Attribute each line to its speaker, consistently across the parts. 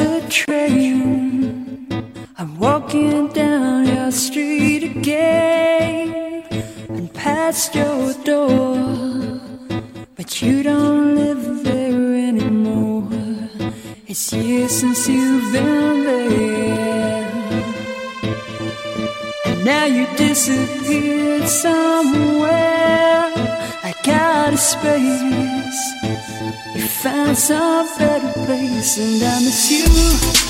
Speaker 1: the train. I'm walking down your street again and past your door. But you don't live there anymore. It's years since you've been. Now you disappeared somewhere. I got a space. You found some better place, and I miss you.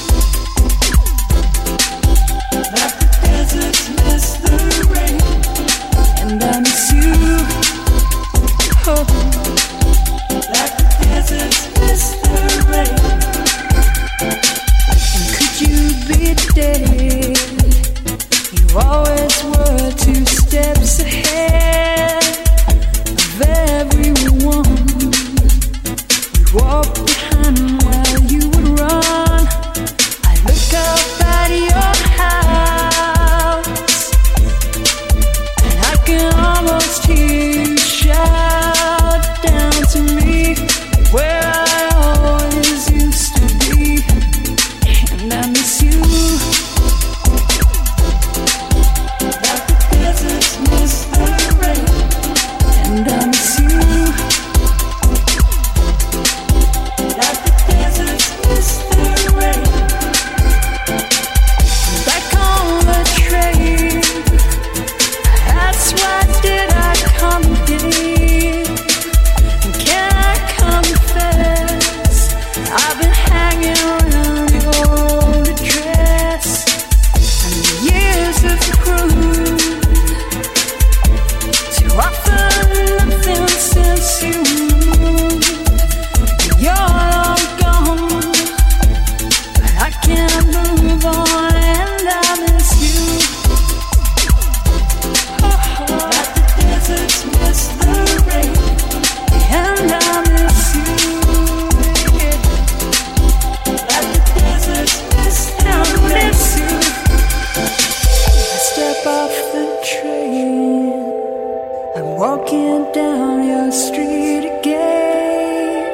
Speaker 1: Walking down your street again,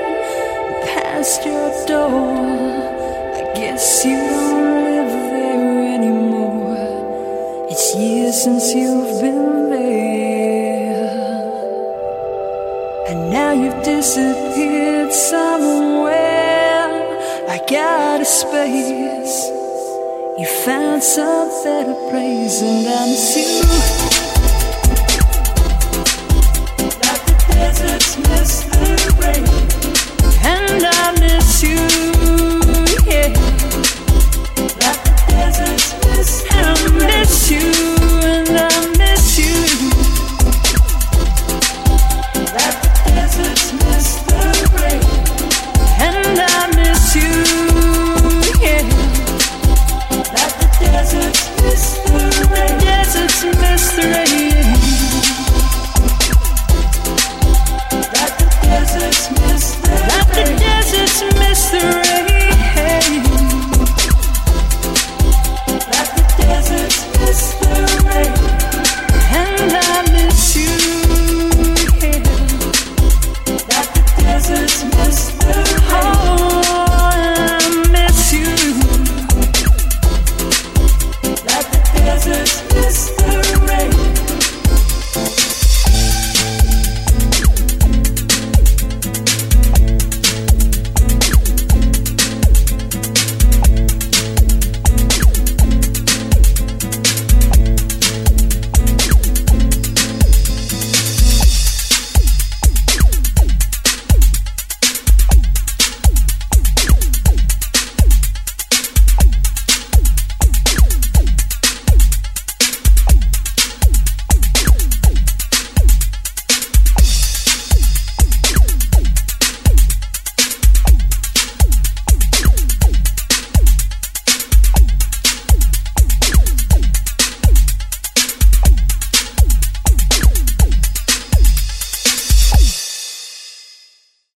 Speaker 1: past your door. I guess you don't live there anymore. It's years since you've been there, and now you've disappeared somewhere. I got a space. You found some better place, and I miss you. Christmas.